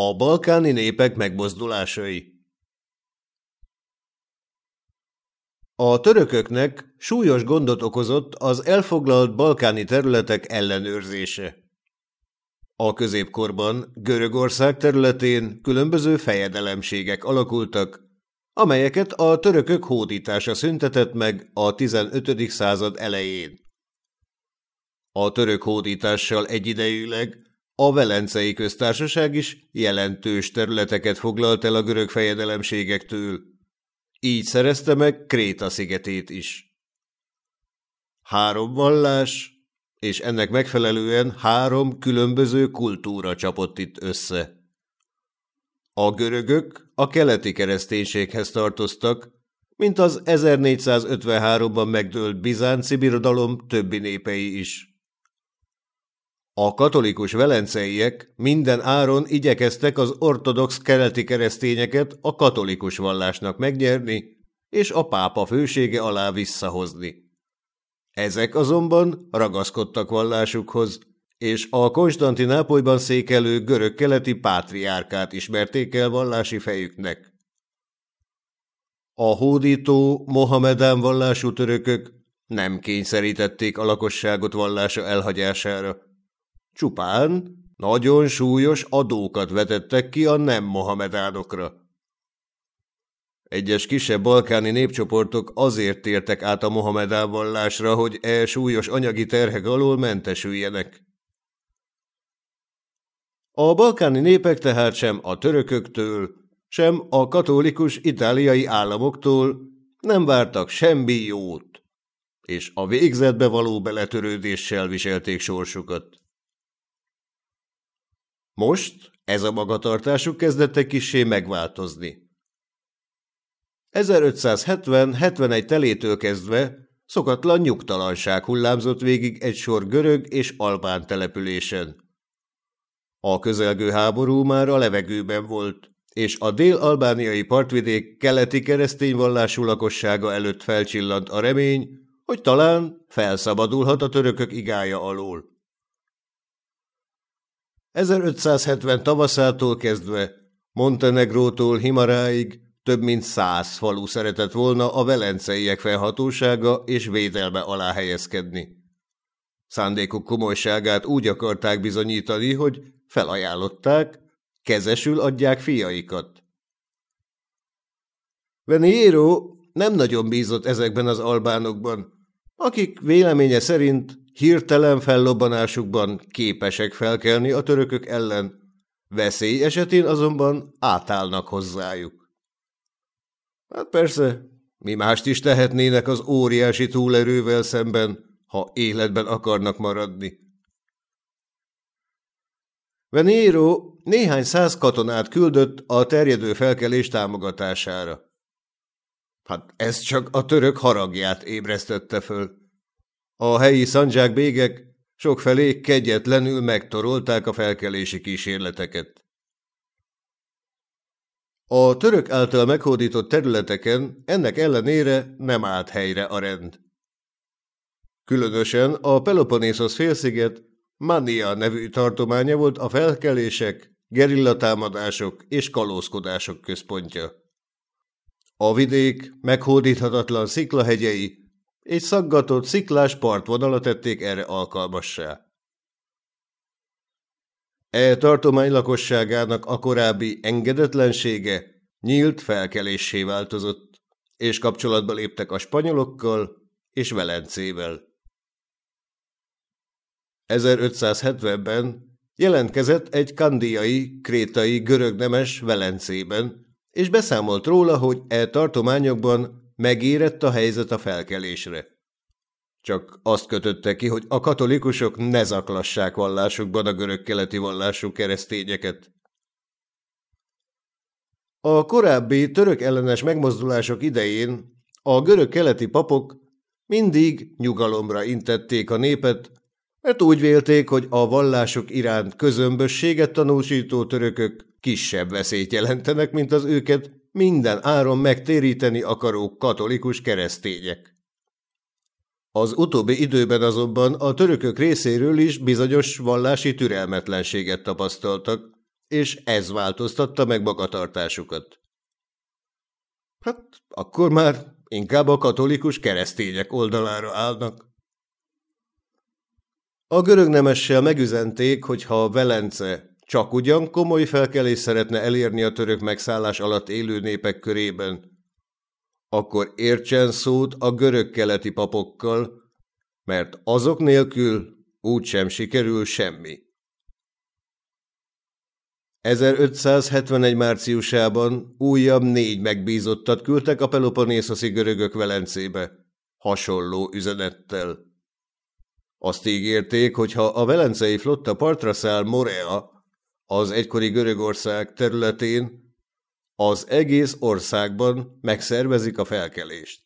A balkáni népek megmozdulásai A törököknek súlyos gondot okozott az elfoglalt balkáni területek ellenőrzése. A középkorban Görögország területén különböző fejedelemségek alakultak, amelyeket a törökök hódítása szüntetett meg a 15. század elején. A török hódítással egyidejűleg a Velencei Köztársaság is jelentős területeket foglalt el a görög fejedelemségektől, így szerezte meg Kréta szigetét is. Három vallás, és ennek megfelelően három különböző kultúra csapott itt össze. A görögök a keleti kereszténységhez tartoztak, mint az 1453-ban megdőlt bizánci birodalom többi népei is. A katolikus velenceiek minden áron igyekeztek az ortodox keleti keresztényeket a katolikus vallásnak megnyerni, és a pápa fősége alá visszahozni. Ezek azonban ragaszkodtak vallásukhoz, és a Konstantinápolyban székelő görög-keleti pátriárkát ismerték el vallási fejüknek. A hódító, Mohamedán vallású törökök nem kényszerítették a lakosságot vallása elhagyására, Csupán nagyon súlyos adókat vetettek ki a nem mohamedánokra. Egyes kisebb balkáni népcsoportok azért tértek át a mohamedán vallásra, hogy e súlyos anyagi terhek alól mentesüljenek. A balkáni népek tehát sem a törököktől, sem a katolikus itáliai államoktól nem vártak semmi jót, és a végzetbe való beletörődéssel viselték sorsukat. Most ez a magatartásuk kezdett egy kissé megváltozni. 1570-71 telétől kezdve szokatlan nyugtalanság hullámzott végig egy sor görög és albán településen. A közelgő háború már a levegőben volt, és a dél-albániai partvidék keleti keresztény vallású lakossága előtt felcsillant a remény, hogy talán felszabadulhat a törökök igája alól. 1570 tavaszától kezdve Montenegrótól Himaráig több mint száz falu szeretett volna a velenceiek felhatósága és védelme alá helyezkedni. Szándékuk komolyságát úgy akarták bizonyítani, hogy felajánlották, kezesül adják fiaikat. Veniero nem nagyon bízott ezekben az albánokban, akik véleménye szerint hirtelen fellobbanásukban képesek felkelni a törökök ellen, veszély esetén azonban átállnak hozzájuk. Hát persze, mi mást is tehetnének az óriási túlerővel szemben, ha életben akarnak maradni. Venero néhány száz katonát küldött a terjedő felkelés támogatására. Hát ez csak a török haragját ébresztette föl. A helyi szandzsák bégek sokfelé kegyetlenül megtorolták a felkelési kísérleteket. A török által meghódított területeken ennek ellenére nem állt helyre a rend. Különösen a Peloponnészos félsziget Mania nevű tartománya volt a felkelések, gerillatámadások és kalózkodások központja. A vidék meghódíthatatlan sziklahegyei és szaggatott sziklás partvonalat tették erre alkalmassá. E tartomány lakosságának a korábbi engedetlensége nyílt felkeléssé változott, és kapcsolatba léptek a spanyolokkal és Velencével. 1570-ben jelentkezett egy kandiai, krétai görög nemes Velencében, és beszámolt róla, hogy e tartományokban Megérett a helyzet a felkelésre. Csak azt kötötte ki, hogy a katolikusok ne zaklassák vallásukban a görög-keleti vallású keresztényeket. A korábbi török ellenes megmozdulások idején a görög-keleti papok mindig nyugalomra intették a népet, mert úgy vélték, hogy a vallások iránt közömbösséget tanúsító törökök kisebb veszélyt jelentenek, mint az őket minden áron megtéríteni akaró katolikus keresztények. Az utóbbi időben azonban a törökök részéről is bizonyos vallási türelmetlenséget tapasztaltak, és ez változtatta meg magatartásukat. Hát akkor már inkább a katolikus keresztények oldalára állnak. A görög nemessel megüzenték, hogy ha Velence csak ugyan komoly felkelés szeretne elérni a török megszállás alatt élő népek körében, akkor értsen szót a görög-keleti papokkal, mert azok nélkül úgysem sikerül semmi. 1571 márciusában újabb négy megbízottat küldtek a peloponészoszi görögök Velencébe, hasonló üzenettel. Azt ígérték, hogy ha a velencei flotta partra száll Morea, az egykori Görögország területén, az egész országban megszervezik a felkelést.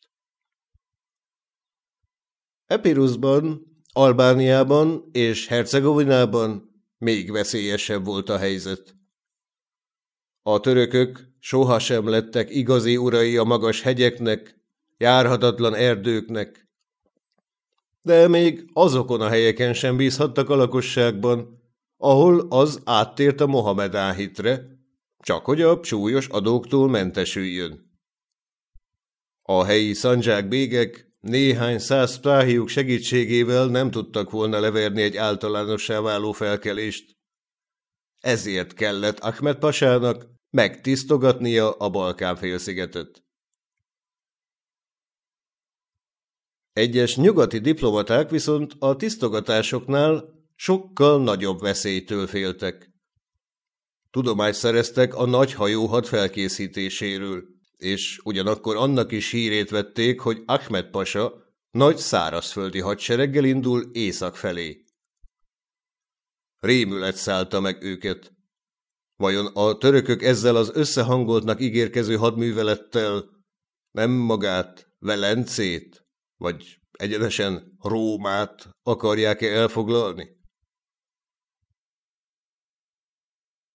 Epirusban, Albániában és Hercegovinában még veszélyesebb volt a helyzet. A törökök sohasem lettek igazi urai a magas hegyeknek, járhatatlan erdőknek, de még azokon a helyeken sem bízhattak a lakosságban, ahol az áttért a Mohamed hitre, csak hogy a súlyos adóktól mentesüljön. A helyi szandzsák bégek néhány száz pláhiuk segítségével nem tudtak volna leverni egy általánossá váló felkelést. Ezért kellett Ahmed Pasának megtisztogatnia a Balkán-félszigetet. Egyes nyugati diplomaták viszont a tisztogatásoknál sokkal nagyobb veszélytől féltek. Tudomást szereztek a nagy hajóhad felkészítéséről, és ugyanakkor annak is hírét vették, hogy Ahmed Pasa nagy szárazföldi hadsereggel indul észak felé. Rémület szállta meg őket. Vajon a törökök ezzel az összehangoltnak ígérkező hadművelettel nem magát, Velencét, vagy egyenesen Rómát akarják-e elfoglalni?